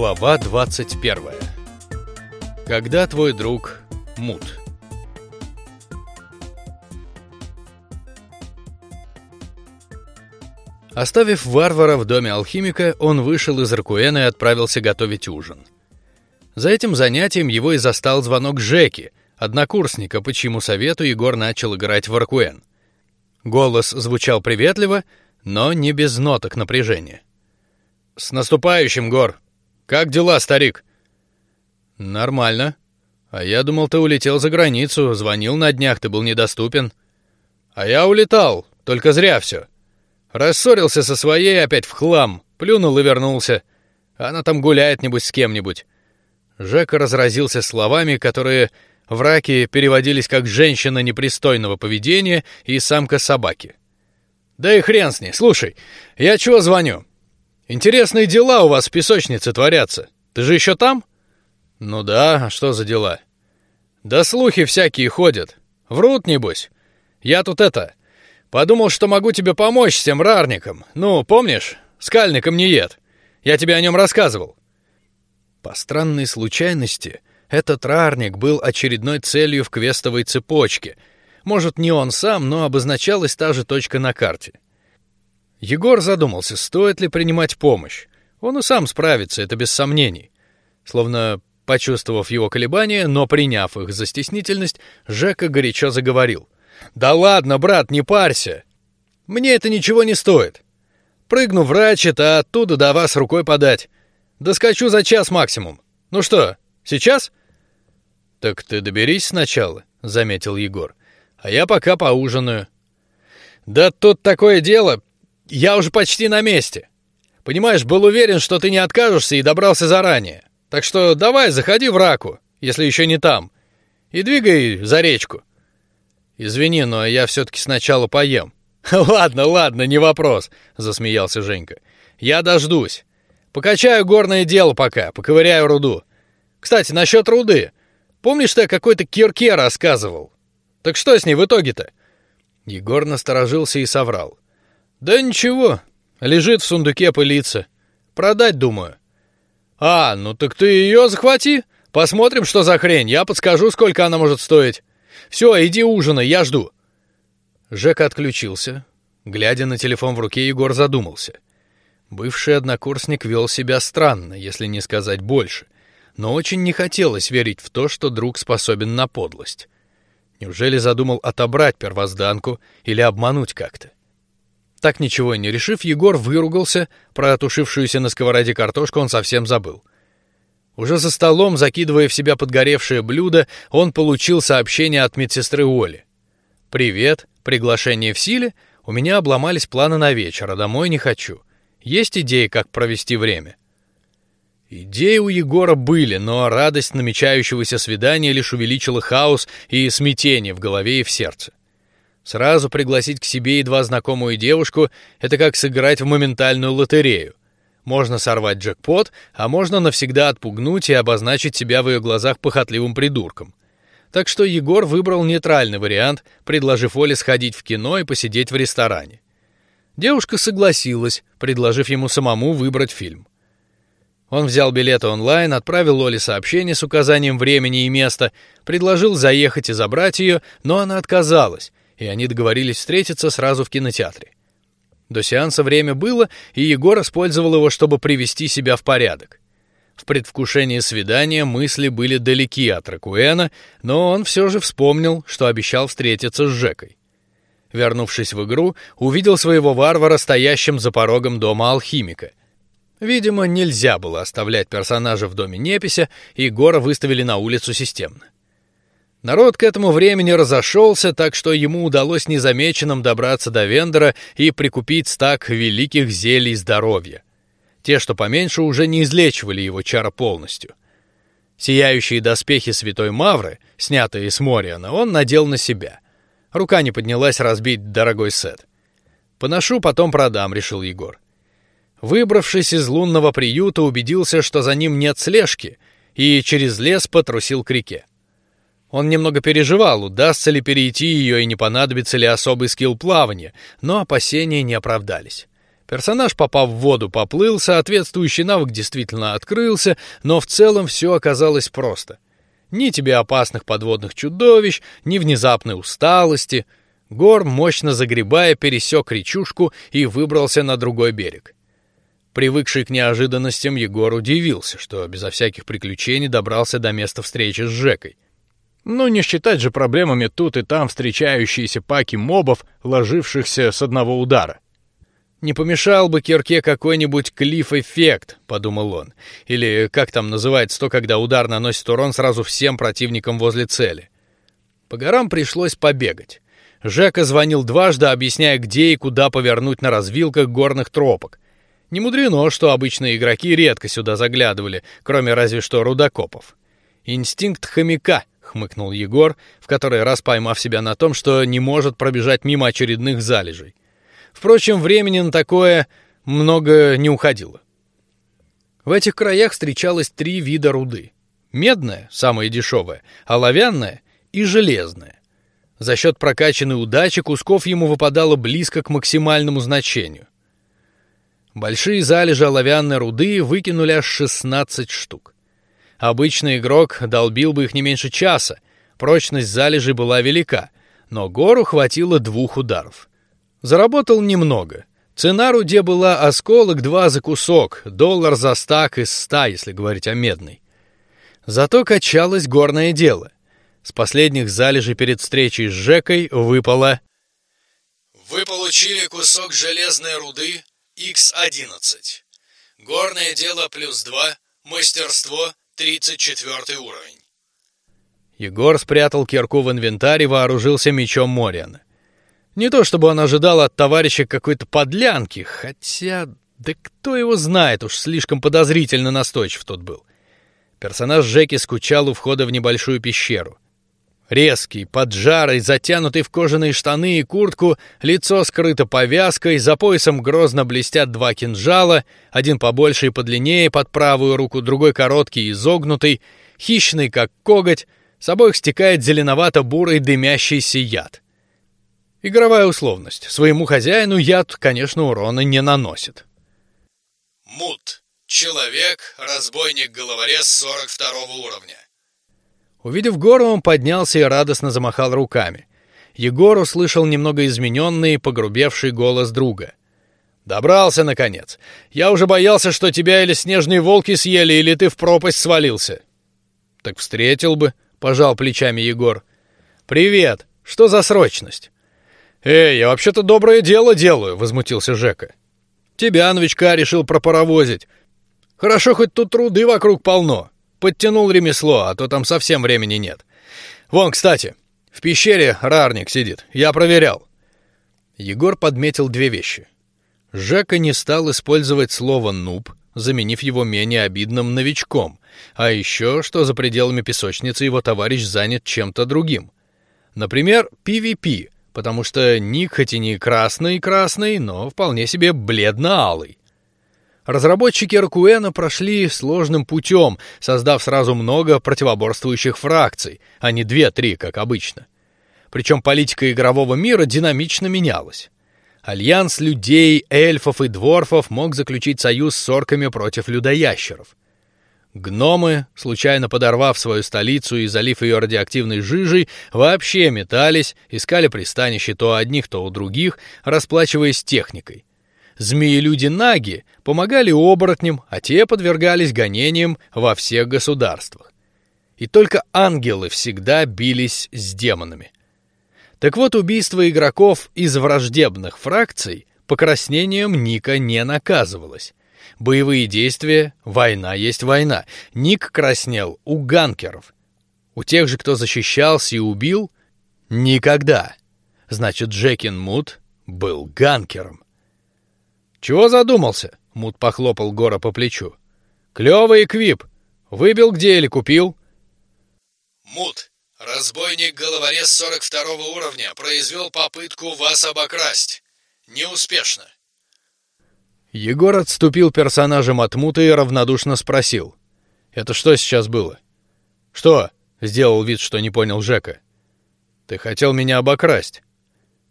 Глава 21. Когда твой друг мут. Оставив варвара в доме алхимика, он вышел из Ракуэна и отправился готовить ужин. За этим занятием его и застал звонок Жеки, однокурсника, по чьему совету Егор начал играть в Ракуэн. Голос звучал приветливо, но не без ноток напряжения. С наступающим, Гор. Как дела, старик? Нормально. А я думал, ты улетел за границу, звонил на днях, ты был недоступен. А я улетал, только зря все. Рассорился со своей опять в хлам, плюнул и вернулся. Она там гуляет небось с кем-нибудь. Жека разразился словами, которые в раке переводились как женщина непристойного поведения и самка собаки. Да и хрен с ней. Слушай, я чего звоню? Интересные дела у вас в песочнице творятся. Ты же еще там? Ну да. А что за дела? Да слухи всякие ходят. Врут небось. Я тут это подумал, что могу тебе помочь с тем рарником. Ну, помнишь, скальником не ед. Я тебе о нем рассказывал. По странной случайности этот рарник был очередной целью в квестовой цепочке. Может, не он сам, но обозначалась та же точка на карте. Егор задумался, стоит ли принимать помощь. Он и сам справится, это без сомнений. Словно почувствовав его колебания, но приняв их за стеснительность, Жека горячо заговорил: "Да ладно, брат, не парься. Мне это ничего не стоит. Прыгну в рачет, а оттуда до вас рукой подать. Доскочу за час максимум. Ну что, сейчас?" Так ты доберись сначала, заметил Егор. А я пока поужинаю. Да тут такое дело. Я уже почти на месте. Понимаешь, был уверен, что ты не откажешься и добрался заранее. Так что давай, заходи в раку, если еще не там, и двигай за речку. Извини, но я все-таки сначала поем. ладно, ладно, не вопрос, засмеялся Женька. Я дождусь. Покачаю горное дело пока, поковыряю руду. Кстати, насчет руды. Помнишь, ты какой-то кирке рассказывал? Так что с ней в итоге-то? Егор насторожился и соврал. Да ничего, лежит в сундуке пылится. Продать думаю. А, ну так ты ее захвати. Посмотрим, что за хрень. Я подскажу, сколько она может стоить. Все, иди ужинай, я жду. Жека отключился. Глядя на телефон в руке, Егор задумался. Бывший однокурсник вел себя странно, если не сказать больше, но очень не хотелось верить в то, что друг способен на подлость. Неужели задумал отобрать первозданку или обмануть как-то? Так ничего не решив, Егор выругался, про отушившуюся на сковороде картошку он совсем забыл. Уже за столом, закидывая в себя подгоревшее блюдо, он получил сообщение от медсестры Оли. Привет, приглашение в силе. У меня обломались планы на вечер, а домой не хочу. Есть идеи, как провести время? Идеи у Егора были, но радость намечающегося свидания лишь увеличила хаос и смятение в голове и в сердце. Сразу пригласить к себе едва знакомую девушку — это как сыграть в моментальную лотерею. Можно сорвать джекпот, а можно навсегда отпугнуть и обозначить себя в ее глазах похотливым придурком. Так что Егор выбрал нейтральный вариант, предложив Оле сходить в кино и посидеть в ресторане. Девушка согласилась, предложив ему самому выбрать фильм. Он взял билеты онлайн, отправил Оле сообщение с указанием времени и места, предложил заехать и забрать ее, но она отказалась, и они договорились встретиться сразу в кинотеатре. До сеанса время было, и Егор использовал его, чтобы привести себя в порядок. В предвкушении свидания мысли были далеки от Ракуэна, но он все же вспомнил, что обещал встретиться с Жекой. Вернувшись в игру, увидел своего варвара стоящим за порогом дома алхимика. Видимо, нельзя было оставлять персонажа в доме непися, и Егора выставили на улицу системно. Народ к этому времени разошелся, так что ему удалось незамеченным добраться до вендора и прикупить стак великих зелий здоровья. Те, что поменьше, уже не излечивали его чар полностью. Сияющие доспехи святой Мавры, снятые с Мориана, он надел на себя. Рука не поднялась разбить дорогой сет. Поношу, потом продам, решил Егор. Выбравшись из лунного приюта, убедился, что за ним нет слежки, и через лес потрусил к реке. Он немного переживал, удастся ли перейти ее и не понадобится ли особый скилл плавания, но опасения не оправдались. Персонаж, попав в воду, поплыл, соответствующий навык действительно открылся, но в целом все оказалось просто. Ни тебе опасных подводных чудовищ, ни внезапной усталости. Гор, мощно загребая, пересек речушку и выбрался на другой берег. Привыкший к неожиданностям, Егор удивился, что безо всяких приключений добрался до места встречи с Жекой. Ну, не считать же проблемами тут и там встречающиеся паки мобов, ложившихся с одного удара. Не помешал бы кирке какой-нибудь клифф-эффект, подумал он, или как там называется то, когда удар наносит урон сразу всем противникам возле цели. По горам пришлось побегать. Жека звонил дважды, объясняя, где и куда повернуть на развилках горных тропок. Не мудрено, что обычные игроки редко сюда заглядывали, кроме разве что рудокопов. Инстинкт хомяка, хмыкнул Егор, в который раз поймав себя на том, что не может пробежать мимо очередных залежей. Впрочем, времени на такое много не уходило. В этих краях встречалось три вида руды: медная, самая дешевая, оловянная и железная. За счет прокачанной удачи кусков ему выпадало близко к максимальному значению. Большие залежи оловянной руды выкинули аж 16 штук. Обычный игрок долбил бы их не меньше часа. Прочность залежи была велика, но гору хватило двух ударов. Заработал немного. Цена руде была осколок два за кусок, доллар за стак из ста, если говорить о медной. Зато качалось горное дело. С последних залежей перед встречей с Жекой выпало. Вы получили кусок железной руды X11. Горное дело плюс два, мастерство тридцать четвертый уровень. Егор спрятал кирку в инвентарь и вооружился мечом Мориана. Не то чтобы он ожидал от товарища какой-то подлянки, хотя, да кто его знает, уж слишком подозрительно настойчив тот был. Персонаж Жеки скучал у входа в небольшую пещеру. Резкий, поджарый, затянутый в кожаные штаны и куртку, лицо скрыто повязкой, за поясом грозно блестят два кинжала, один побольше и подлиннее под правую руку, другой короткий и изогнутый, хищный как коготь, с обоих стекает зеленовато-бурый дымящийся яд. Игровая условность. Своему хозяину яд, конечно, урона не наносит. Мут. Человек, разбойник-головорез 42 уровня. Увидев гору, он поднялся и радостно замахал руками. Егор услышал немного измененный, погрубевший голос друга. Добрался наконец. Я уже боялся, что тебя или снежные волки съели, или ты в пропасть свалился. Так встретил бы, пожал плечами Егор. Привет. Что за срочность? Эй, я вообще-то доброе дело делаю, возмутился Жека. Тебя новичка решил пропаровозить. Хорошо, хоть тут труды вокруг полно. Подтянул ремесло, а то там совсем времени нет. Вон, кстати, в пещере рарник сидит. Я проверял. Егор подметил две вещи. Жека не стал использовать слово нуб, заменив его менее обидным новичком, а еще, что за пределами песочницы его товарищ занят чем-то другим. Например, PvP потому что ник хоть и не красный-красный, но вполне себе бледно-алый. Разработчики Ракуэна прошли сложным путем, создав сразу много противоборствующих фракций, а не две-три, как обычно. Причем политика игрового мира динамично менялась. Альянс людей, эльфов и дворфов мог заключить союз с орками против людоящеров. Гномы, случайно подорвав свою столицу и залив ее радиоактивной жижей, вообще метались, искали пристанище то одних, то у других, расплачиваясь техникой. Змеи-люди-наги помогали оборотням, а те подвергались гонениям во всех государствах. И только ангелы всегда бились с демонами. Так вот, убийство игроков из враждебных фракций покраснением Ника не наказывалось. Боевые действия, война есть война. Ник краснел у ганкеров. У тех же, кто защищался и убил, никогда. Значит, Джекин Мут был ганкером. Чего задумался? Мут похлопал Гора по плечу. Клевый эквип. Выбил где или купил? Мут, разбойник-головорез 42 уровня, произвел попытку вас обокрасть. Неуспешно. Егор отступил персонажем от мута и равнодушно спросил: "Это что сейчас было?" "Что?" сделал вид, что не понял Жека. "Ты хотел меня обокрасть?"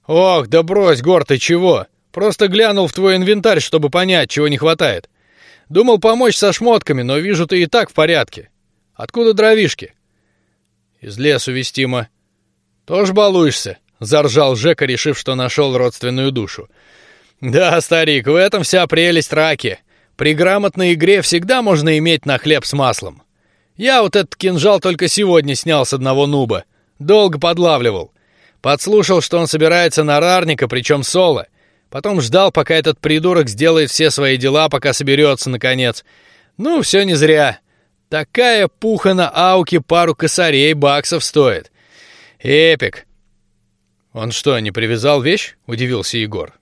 "Ох, да брось, Гор, ты чего? Просто глянул в твой инвентарь, чтобы понять, чего не хватает. Думал помочь со шмотками, но вижу, ты и так в порядке. Откуда дровишки? Из лесу вестимо. Тоже балуешься? Заржал Жека, решив, что нашел родственную душу. Да, старик, в этом вся прелесть раки. При грамотной игре всегда можно иметь на хлеб с маслом. Я вот этот кинжал только сегодня снял с одного нуба. Долго подлавливал. Подслушал, что он собирается на рарника, причем соло. Потом ждал, пока этот придурок сделает все свои дела, пока соберется наконец. Ну, все не зря. Такая пуха на ауке пару косарей баксов стоит. Эпик. Он что, не привязал вещь? Удивился Егор.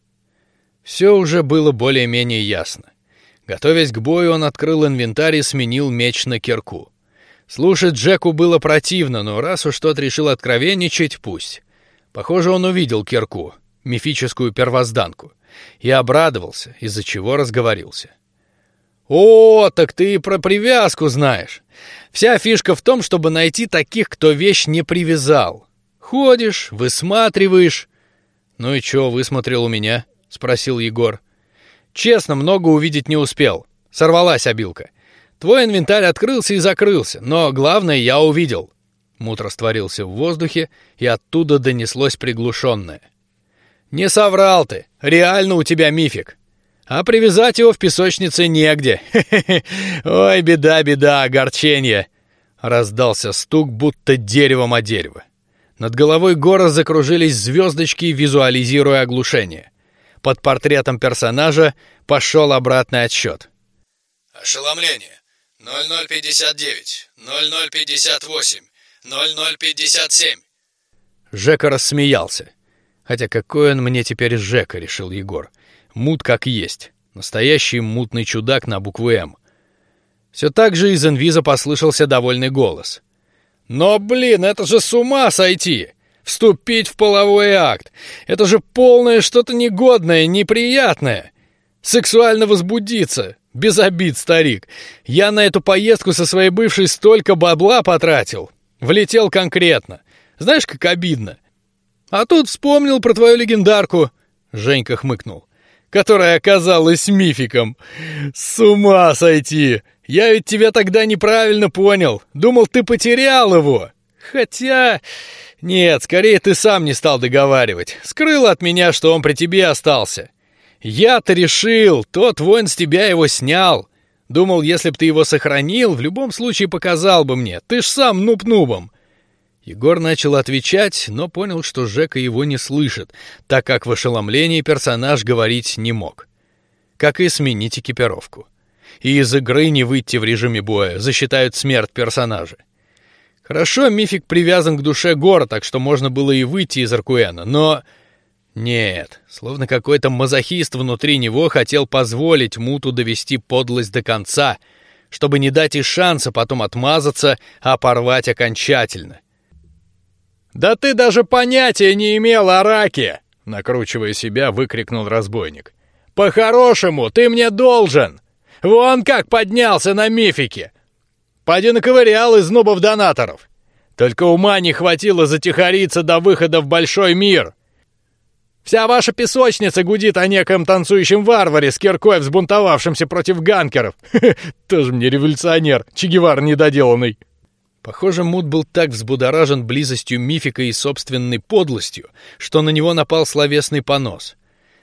Все уже было более-менее ясно. Готовясь к бою, он открыл инвентарь и сменил меч на кирку. Слушать Джеку было противно, но раз уж тот решил откровенничать, пусть. Похоже, он увидел кирку, мифическую первозданку, и обрадовался, из-за чего разговорился. О, так ты и про привязку знаешь. Вся фишка в том, чтобы найти таких, кто вещь не привязал. Ходишь, высматриваешь. Ну и чё, высмотрел у меня? спросил Егор. Честно, много увидеть не успел. Сорвалась обилка. Твой инвентарь открылся и закрылся, но главное я увидел. Мут растворился в воздухе, и оттуда донеслось приглушенное. Не соврал ты, реально у тебя мифик. А привязать его в песочнице негде. Ой, беда, беда, огорчение. Раздался стук, будто деревом о дерево. Над головой Гора закружились звездочки, визуализируя оглушение. Под портретом персонажа пошел обратный отсчет. Ошеломление. 0059, 0058, 0057. Жека рассмеялся. Хотя какой он мне теперь Жека, решил Егор. Мут как есть. Настоящий мутный чудак на букву М. Все так же из инвиза послышался довольный голос. Но, блин, это же с ума сойти! Вступить в половой акт! Это же полное что-то негодное, неприятное! Сексуально возбудиться! Без обид, старик. Я на эту поездку со своей бывшей столько бабла потратил. Влетел конкретно. Знаешь, как обидно. А тут вспомнил про твою легендарку. Женька хмыкнул. Которая оказалась мификом. С ума сойти! Я ведь тебя тогда неправильно понял. Думал, ты потерял его. Хотя... Нет, скорее ты сам не стал договаривать. Скрыл от меня, что он при тебе остался. Я-то решил, тот воин с тебя его снял. Думал, если б ты его сохранил, в любом случае показал бы мне. Ты ж сам нуб нубом. Егор начал отвечать, но понял, что Жека его не слышит, так как в ошеломлении персонаж говорить не мог. Как и сменить экипировку. И из игры не выйти в режиме боя, засчитают смерть персонажа. Хорошо, мифик привязан к душе Гора, так что можно было и выйти из Аркуэна, но нет, словно какой-то мазохист внутри него хотел позволить Муту довести подлость до конца, чтобы не дать и шанса потом отмазаться, а порвать окончательно. Да ты даже понятия не имел о раке! Накручивая себя, выкрикнул разбойник. По-хорошему, ты мне должен! Вон как поднялся на мифике! Поди наковырял из нубов донаторов. Только ума не хватило затихариться до выхода в большой мир. Вся ваша песочница гудит о неком танцующем варваре с киркой, взбунтовавшемся против ганкеров. Тоже мне революционер, Че недоделанный. Похоже, Мут был так взбудоражен близостью мифика и собственной подлостью, что на него напал словесный понос.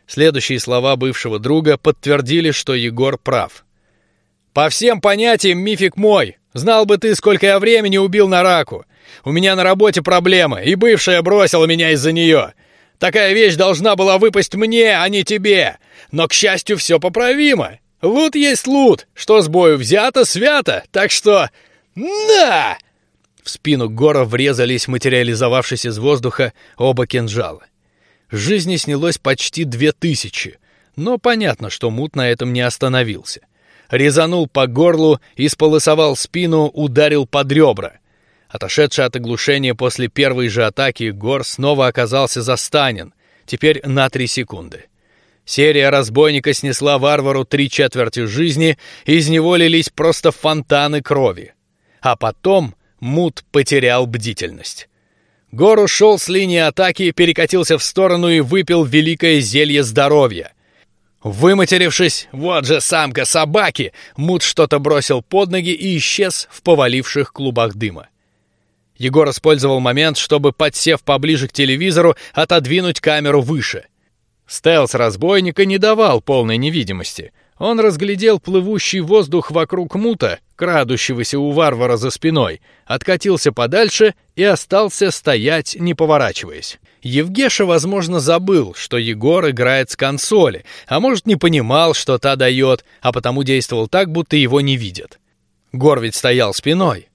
Следующие слова бывшего друга подтвердили, что Егор прав. По всем понятиям мифик мой. Знал бы ты, сколько я времени убил на раку. У меня на работе проблема, и бывшая бросила меня из-за нее. Такая вещь должна была выпасть мне, а не тебе. Но, к счастью, все поправимо. Лут есть лут. Что с бою взято, свято. Так что... На! В спину Гора врезались материализовавшись из воздуха оба кинжала. Жизни снялось почти две тысячи, но понятно, что Мут на этом не остановился. Резанул по горлу, исполосовал спину, ударил под ребра — Отошедший от оглушения после первой же атаки, Гор снова оказался застанен, теперь на три секунды. Серия разбойника снесла варвару три четверти жизни, и из него лились просто фонтаны крови. А потом Мут потерял бдительность. Гор ушел с линии атаки, перекатился в сторону и выпил великое зелье здоровья — Выматерившись, вот же самка собаки, Мут что-то бросил под ноги и исчез в поваливших клубах дыма. Егор использовал момент, чтобы, подсев поближе к телевизору, отодвинуть камеру выше. Стелс разбойника не давал полной невидимости. Он разглядел плывущий воздух вокруг мута, крадущегося у варвара за спиной, откатился подальше и остался стоять, не поворачиваясь. Евгеша, возможно, забыл, что Егор играет с консоли, а может, не понимал, что та дает, а потому действовал так, будто его не видят. Гор ведь стоял спиной.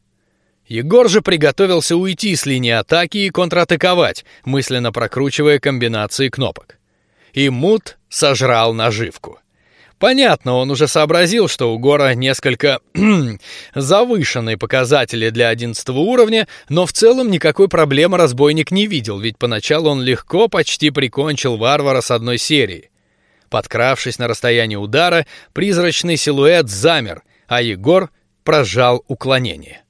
Егор же приготовился уйти с линии атаки и контратаковать, мысленно прокручивая комбинации кнопок. И Мут сожрал наживку. Понятно, он уже сообразил, что у Гора несколько завышенные показатели для одиннадцатого уровня, но в целом никакой проблемы разбойник не видел, ведь поначалу он легко почти прикончил варвара с одной серии. Подкравшись на расстояние удара, призрачный силуэт замер, а Егор прожал уклонение.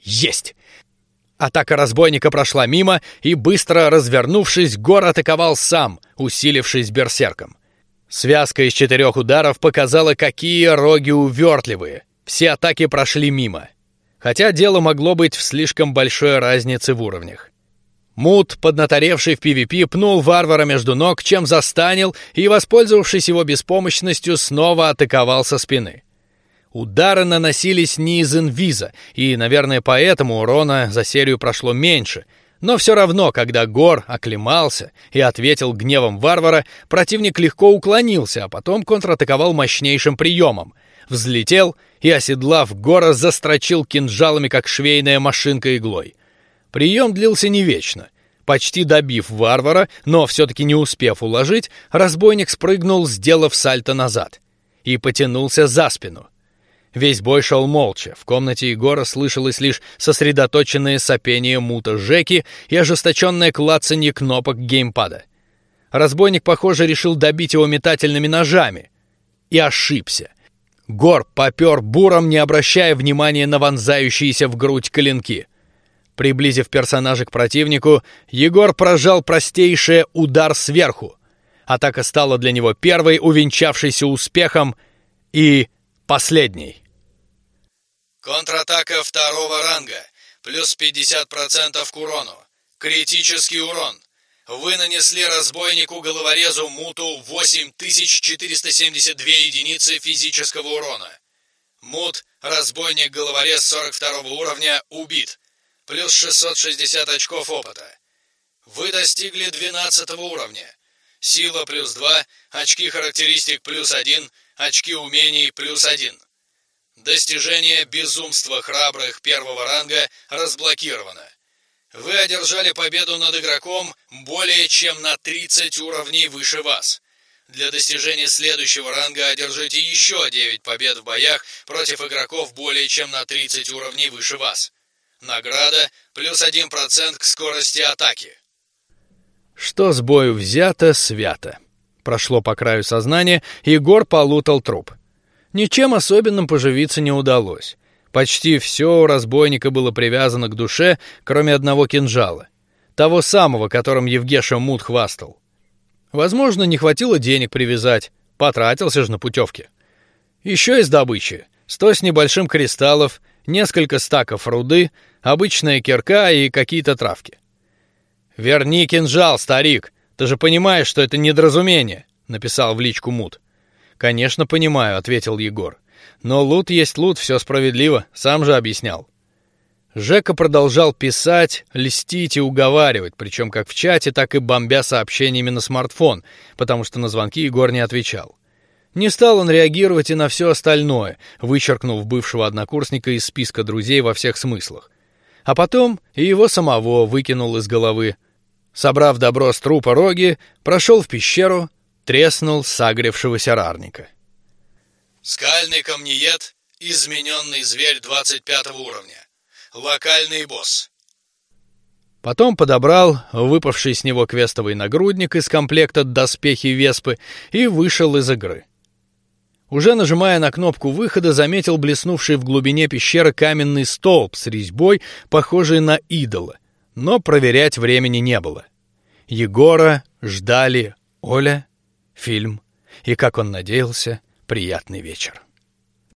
Есть! Атака разбойника прошла мимо, и быстро развернувшись, Гор атаковал сам, усилившись берсерком. Связка из четырех ударов показала, какие роги увертливые. Все атаки прошли мимо. Хотя дело могло быть в слишком большой разнице в уровнях. Мут, поднаторевший в PvP, пнул варвара между ног, чем застанил, и, воспользовавшись его беспомощностью, снова атаковал со спины. Удары наносились не из инвиза, и, наверное, поэтому урона за серию прошло меньше. Но все равно, когда Гор оклемался и ответил гневом варвара, противник легко уклонился, а потом контратаковал мощнейшим приемом. Взлетел и, оседлав Гора, застрочил кинжалами, как швейная машинка иглой. Прием длился не вечно. Почти добив варвара, но все-таки не успев уложить, разбойник спрыгнул, сделав сальто назад, и потянулся за спину. Весь бой шел молча. В комнате Егора слышалось лишь сосредоточенное сопение мута Жеки и ожесточенное клацанье кнопок геймпада. Разбойник, похоже, решил добить его метательными ножами. И ошибся. Гор попер буром, не обращая внимания на вонзающиеся в грудь клинки. Приблизив персонажа к противнику, Егор прожал простейший удар сверху. Атака стала для него первой, увенчавшейся успехом и последней. Контратака второго ранга. Плюс 50% к урону. Критический урон. Вы нанесли разбойнику-головорезу Муту 8472 единицы физического урона. Мут, разбойник-головорез 42 уровня, убит. Плюс 660 очков опыта. Вы достигли 12 уровня. Сила плюс 2, очки характеристик плюс 1, очки умений плюс 1. Достижение безумства храбрых первого ранга разблокировано. Вы одержали победу над игроком более чем на 30 уровней выше вас. Для достижения следующего ранга одержите еще 9 побед в боях против игроков более чем на 30 уровней выше вас. Награда плюс 1% к скорости атаки. Что с бою взято, свято. Прошло по краю сознания, Егор полутал труп. Ничем особенным поживиться не удалось. Почти все у разбойника было привязано к душе, кроме одного кинжала, того самого, которым Евгеша Мут хвастал. Возможно, не хватило денег привязать, потратился же на путевки. Еще из добычи сто с небольшим кристаллов, несколько стаков руды, обычная кирка и какие-то травки. Верни кинжал, старик. Ты же понимаешь, что это недоразумение, написал в личку Мут. Конечно, понимаю, ответил Егор. Но лут есть лут, все справедливо, сам же объяснял. Жека продолжал писать, льстить и уговаривать, причем как в чате, так и бомбя сообщениями на смартфон, потому что на звонки Егор не отвечал. Не стал он реагировать и на все остальное, вычеркнув бывшего однокурсника из списка друзей во всех смыслах. А потом и его самого выкинул из головы. Собрав добро с трупа роги, прошел в пещеру, треснул сагрившегося рарника. Скальный камнеед, измененный зверь 25 уровня. Локальный босс. Потом подобрал выпавший с него квестовый нагрудник из комплекта доспехи Веспы и вышел из игры. Уже нажимая на кнопку выхода, заметил блеснувший в глубине пещеры каменный столб с резьбой, похожий на идола, но проверять времени не было. Егора ждали Оля фильм. и, как он надеялся, приятный вечер.